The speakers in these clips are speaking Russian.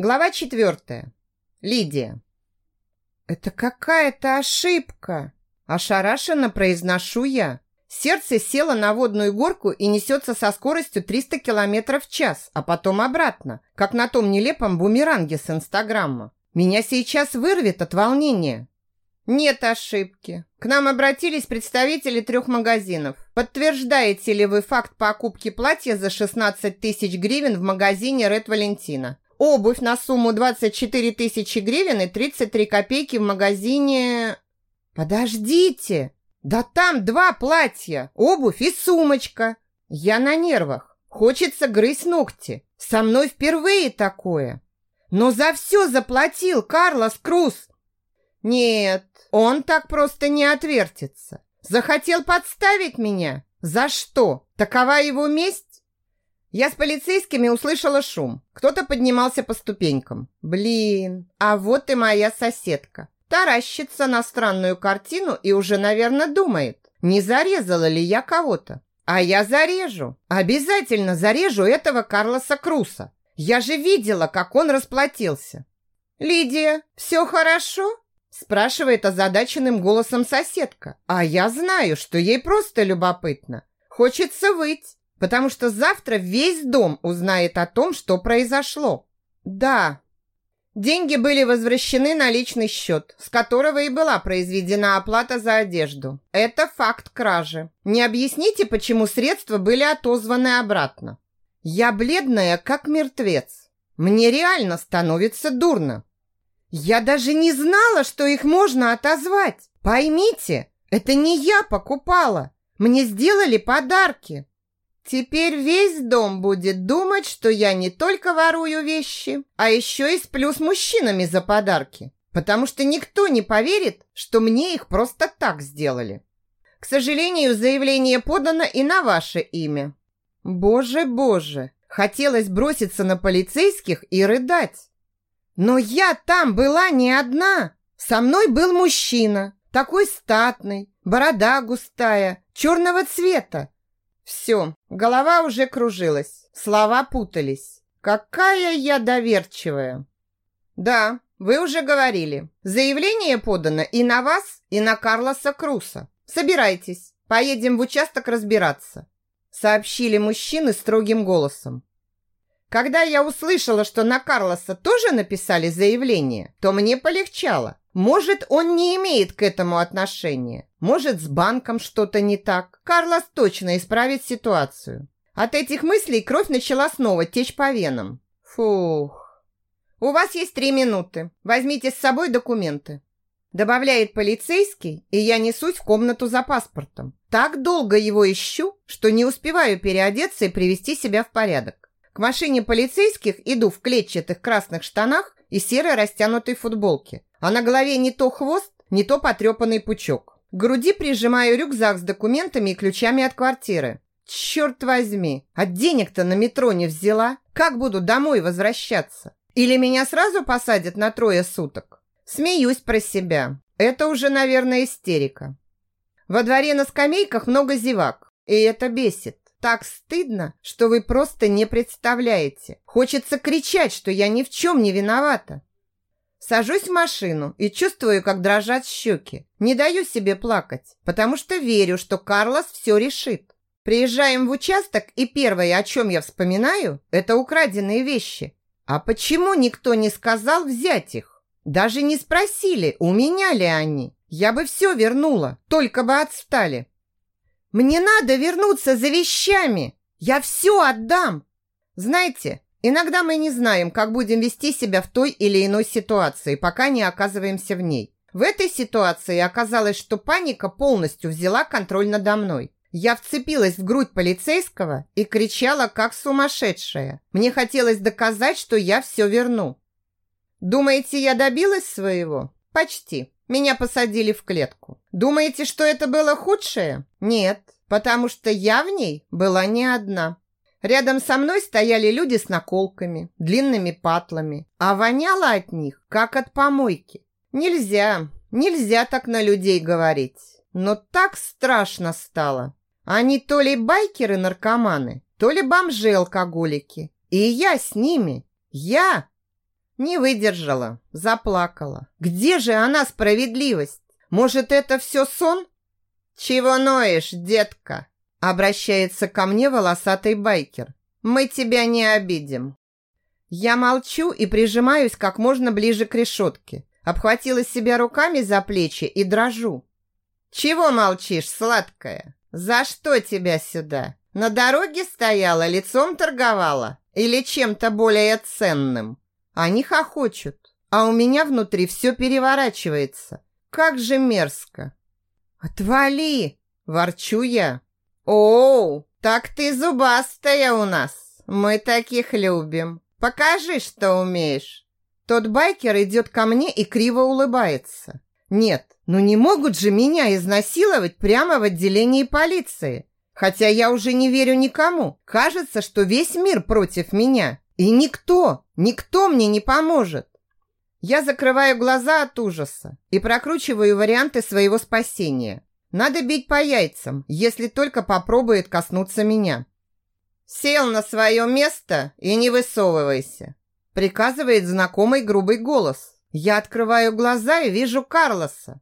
Глава четвертая. Лидия. «Это какая-то ошибка!» Ошарашенно произношу я. Сердце село на водную горку и несется со скоростью 300 км в час, а потом обратно, как на том нелепом бумеранге с Инстаграма. Меня сейчас вырвет от волнения. Нет ошибки. К нам обратились представители трех магазинов. Подтверждаете ли вы факт покупки платья за 16 тысяч гривен в магазине Red Валентина? Обувь на сумму 24 тысячи гривен и 33 копейки в магазине... Подождите! Да там два платья, обувь и сумочка. Я на нервах. Хочется грызть ногти. Со мной впервые такое. Но за все заплатил Карлос Круз. Нет, он так просто не отвертится. Захотел подставить меня? За что? Такова его месть? Я с полицейскими услышала шум. Кто-то поднимался по ступенькам. Блин, а вот и моя соседка. Таращится на странную картину и уже, наверное, думает, не зарезала ли я кого-то. А я зарежу. Обязательно зарежу этого Карлоса Круса. Я же видела, как он расплатился. Лидия, все хорошо? Спрашивает озадаченным голосом соседка. А я знаю, что ей просто любопытно. Хочется выйти, потому что завтра весь дом узнает о том, что произошло. Да, деньги были возвращены на личный счет, с которого и была произведена оплата за одежду. Это факт кражи. Не объясните, почему средства были отозваны обратно. Я бледная, как мертвец. Мне реально становится дурно. Я даже не знала, что их можно отозвать. Поймите, это не я покупала. Мне сделали подарки. Теперь весь дом будет думать, что я не только ворую вещи, а еще и сплю с мужчинами за подарки. Потому что никто не поверит, что мне их просто так сделали. К сожалению, заявление подано и на ваше имя. Боже, боже, хотелось броситься на полицейских и рыдать. Но я там была не одна. Со мной был мужчина, такой статный, борода густая, черного цвета. Все, голова уже кружилась, слова путались. Какая я доверчивая. Да, вы уже говорили. Заявление подано и на вас, и на Карлоса Круса. Собирайтесь, поедем в участок разбираться. Сообщили мужчины строгим голосом. Когда я услышала, что на Карлоса тоже написали заявление, то мне полегчало. Может, он не имеет к этому отношения. Может, с банком что-то не так. Карлос точно исправит ситуацию. От этих мыслей кровь начала снова течь по венам. Фух. У вас есть три минуты. Возьмите с собой документы. Добавляет полицейский, и я несусь в комнату за паспортом. Так долго его ищу, что не успеваю переодеться и привести себя в порядок. К машине полицейских иду в клетчатых красных штанах и серой растянутой футболке. А на голове не то хвост, не то потрепанный пучок. К груди прижимаю рюкзак с документами и ключами от квартиры. Черт возьми, а денег-то на метро не взяла. Как буду домой возвращаться? Или меня сразу посадят на трое суток? Смеюсь про себя. Это уже, наверное, истерика. Во дворе на скамейках много зевак, и это бесит так стыдно, что вы просто не представляете. Хочется кричать, что я ни в чем не виновата. Сажусь в машину и чувствую, как дрожат щеки. Не даю себе плакать, потому что верю, что Карлос все решит. Приезжаем в участок, и первое, о чем я вспоминаю, это украденные вещи. А почему никто не сказал взять их? Даже не спросили, у меня ли они. Я бы все вернула, только бы отстали. Мне надо вернуться за вещами. Я все отдам. Знаете, иногда мы не знаем, как будем вести себя в той или иной ситуации, пока не оказываемся в ней. В этой ситуации оказалось, что паника полностью взяла контроль надо мной. Я вцепилась в грудь полицейского и кричала, как сумасшедшая. Мне хотелось доказать, что я все верну. Думаете, я добилась своего? Почти. Меня посадили в клетку. Думаете, что это было худшее? Нет, потому что я в ней была не одна. Рядом со мной стояли люди с наколками, длинными патлами, а воняло от них, как от помойки. Нельзя, нельзя так на людей говорить. Но так страшно стало. Они то ли байкеры-наркоманы, то ли бомжи-алкоголики. И я с ними. Я Не выдержала, заплакала. Где же она справедливость? Может, это все сон? Чего ноешь, детка? Обращается ко мне волосатый байкер. Мы тебя не обидим. Я молчу и прижимаюсь как можно ближе к решетке. Обхватила себя руками за плечи и дрожу. Чего молчишь, сладкая? За что тебя сюда? На дороге стояла, лицом торговала? Или чем-то более ценным? Они хохочут, а у меня внутри все переворачивается. Как же мерзко. «Отвали!» – ворчу я. «Оу, так ты зубастая у нас. Мы таких любим. Покажи, что умеешь». Тот байкер идет ко мне и криво улыбается. «Нет, ну не могут же меня изнасиловать прямо в отделении полиции. Хотя я уже не верю никому. Кажется, что весь мир против меня. И никто, никто мне не поможет. Я закрываю глаза от ужаса и прокручиваю варианты своего спасения. Надо бить по яйцам, если только попробует коснуться меня. Сел на свое место и не высовывайся, приказывает знакомый грубый голос. Я открываю глаза и вижу Карлоса.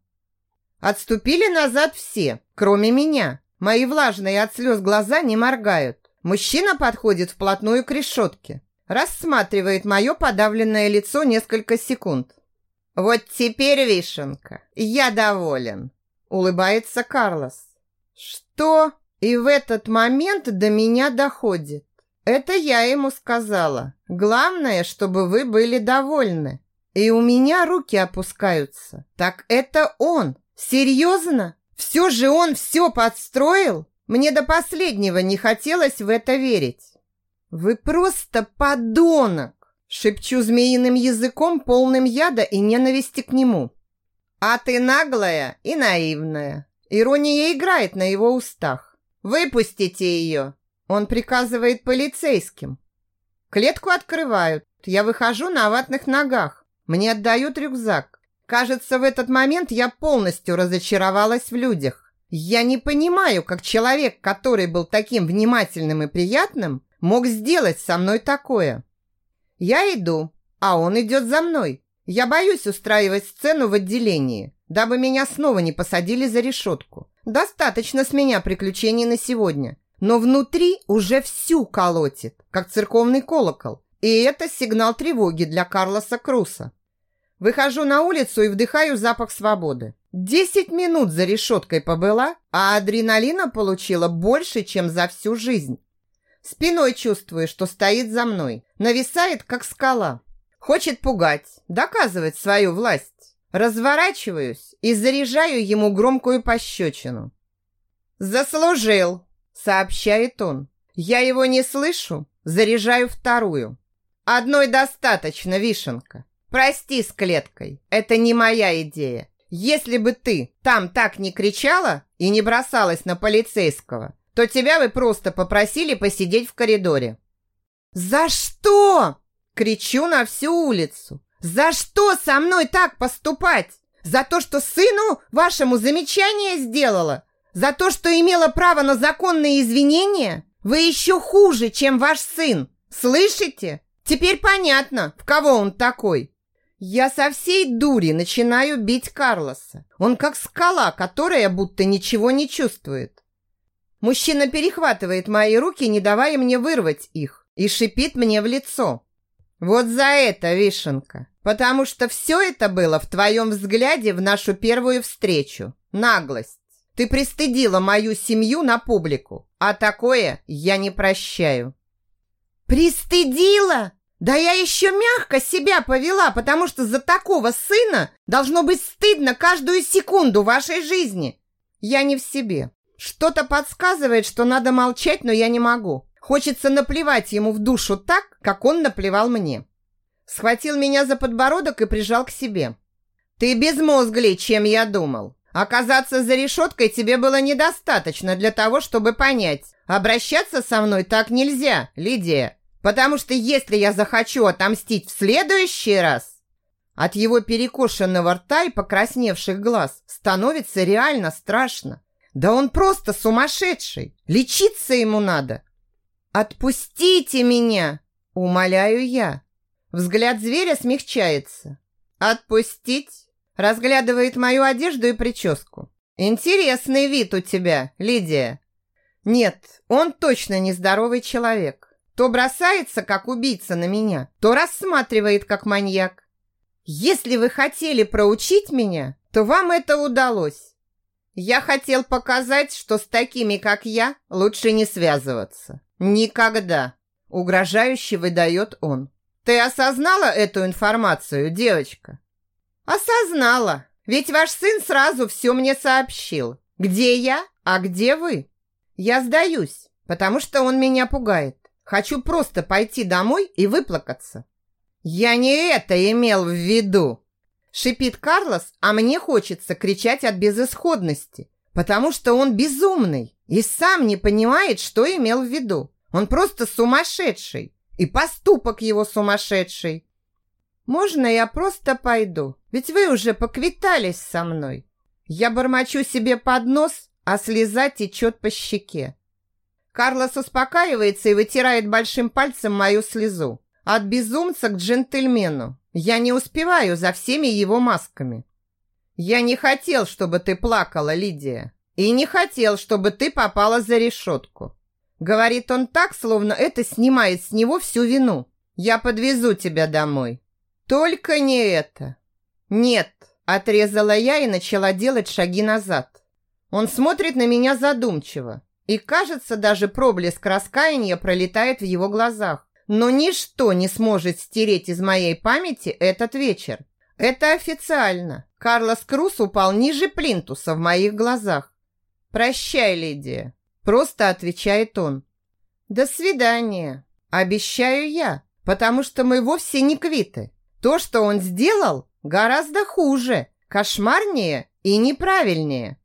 Отступили назад все, кроме меня. Мои влажные от слез глаза не моргают. Мужчина подходит вплотную к решетке. Рассматривает мое подавленное лицо несколько секунд. «Вот теперь, Вишенка, я доволен», — улыбается Карлос. «Что?» И в этот момент до меня доходит. Это я ему сказала. Главное, чтобы вы были довольны. И у меня руки опускаются. Так это он. Серьезно? Все же он все подстроил? Мне до последнего не хотелось в это верить. Вы просто подонок, шепчу змеиным языком, полным яда и ненависти к нему. А ты наглая и наивная. Ирония играет на его устах. Выпустите ее. Он приказывает полицейским. Клетку открывают. Я выхожу на ватных ногах. Мне отдают рюкзак. Кажется, в этот момент я полностью разочаровалась в людях. Я не понимаю, как человек, который был таким внимательным и приятным, мог сделать со мной такое. Я иду, а он идет за мной. Я боюсь устраивать сцену в отделении, дабы меня снова не посадили за решетку. Достаточно с меня приключений на сегодня. Но внутри уже всю колотит, как церковный колокол. И это сигнал тревоги для Карлоса Круса. Выхожу на улицу и вдыхаю запах свободы. Десять минут за решеткой побыла, а адреналина получила больше, чем за всю жизнь. Спиной чувствую, что стоит за мной, нависает, как скала. Хочет пугать, доказывать свою власть. Разворачиваюсь и заряжаю ему громкую пощечину. «Заслужил!» – сообщает он. Я его не слышу, заряжаю вторую. Одной достаточно, вишенка. Прости с клеткой, это не моя идея. Если бы ты там так не кричала и не бросалась на полицейского, то тебя бы просто попросили посидеть в коридоре. За что? Кричу на всю улицу. За что со мной так поступать? За то, что сыну вашему замечание сделала? За то, что имела право на законные извинения? Вы еще хуже, чем ваш сын. Слышите? Теперь понятно, в кого он такой. Я со всей дури начинаю бить Карлоса. Он как скала, которая будто ничего не чувствует. Мужчина перехватывает мои руки, не давая мне вырвать их, и шипит мне в лицо. Вот за это, Вишенка, потому что все это было в твоем взгляде в нашу первую встречу. Наглость. Ты пристыдила мою семью на публику, а такое я не прощаю. Пристыдила? Да я еще мягко себя повела, потому что за такого сына должно быть стыдно каждую секунду вашей жизни. Я не в себе. Что-то подсказывает, что надо молчать, но я не могу. Хочется наплевать ему в душу так, как он наплевал мне. Схватил меня за подбородок и прижал к себе. Ты безмозглей, чем я думал. Оказаться за решеткой тебе было недостаточно для того, чтобы понять. Обращаться со мной так нельзя, Лидия. Потому что если я захочу отомстить в следующий раз, от его перекошенного рта и покрасневших глаз становится реально страшно. Да он просто сумасшедший. Лечиться ему надо. Отпустите меня, умоляю я. Взгляд зверя смягчается. «Отпустить?» Разглядывает мою одежду и прическу. «Интересный вид у тебя, Лидия». Нет, он точно нездоровый человек. То бросается, как убийца на меня, то рассматривает, как маньяк. Если вы хотели проучить меня, то вам это удалось. Я хотел показать, что с такими, как я, лучше не связываться. Никогда. Угрожающе выдает он. Ты осознала эту информацию, девочка? Осознала. Ведь ваш сын сразу все мне сообщил. Где я, а где вы? Я сдаюсь, потому что он меня пугает. Хочу просто пойти домой и выплакаться. Я не это имел в виду. Шипит Карлос, а мне хочется кричать от безысходности, потому что он безумный и сам не понимает, что имел в виду. Он просто сумасшедший, и поступок его сумасшедший. Можно я просто пойду? Ведь вы уже поквитались со мной. Я бормочу себе под нос, а слеза течет по щеке. Карлос успокаивается и вытирает большим пальцем мою слезу. От безумца к джентльмену. Я не успеваю за всеми его масками. Я не хотел, чтобы ты плакала, Лидия. И не хотел, чтобы ты попала за решетку. Говорит он так, словно это снимает с него всю вину. Я подвезу тебя домой. Только не это. Нет, отрезала я и начала делать шаги назад. Он смотрит на меня задумчиво, и, кажется, даже проблеск раскаяния пролетает в его глазах. Но ничто не сможет стереть из моей памяти этот вечер. Это официально. Карлос Крус упал ниже плинтуса в моих глазах. «Прощай, Лидия», – просто отвечает он. «До свидания. Обещаю я, потому что мы вовсе не квиты. То, что он сделал, гораздо хуже, кошмарнее и неправильнее».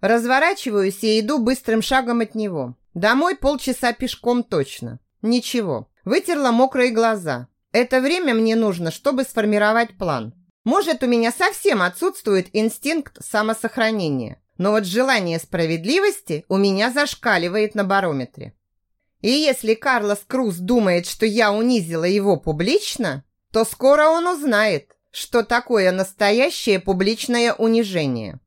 Разворачиваюсь и иду быстрым шагом от него. Домой полчаса пешком точно. Ничего. Вытерла мокрые глаза. Это время мне нужно, чтобы сформировать план. Может, у меня совсем отсутствует инстинкт самосохранения. Но вот желание справедливости у меня зашкаливает на барометре. И если Карлос Круз думает, что я унизила его публично, то скоро он узнает, что такое настоящее публичное унижение.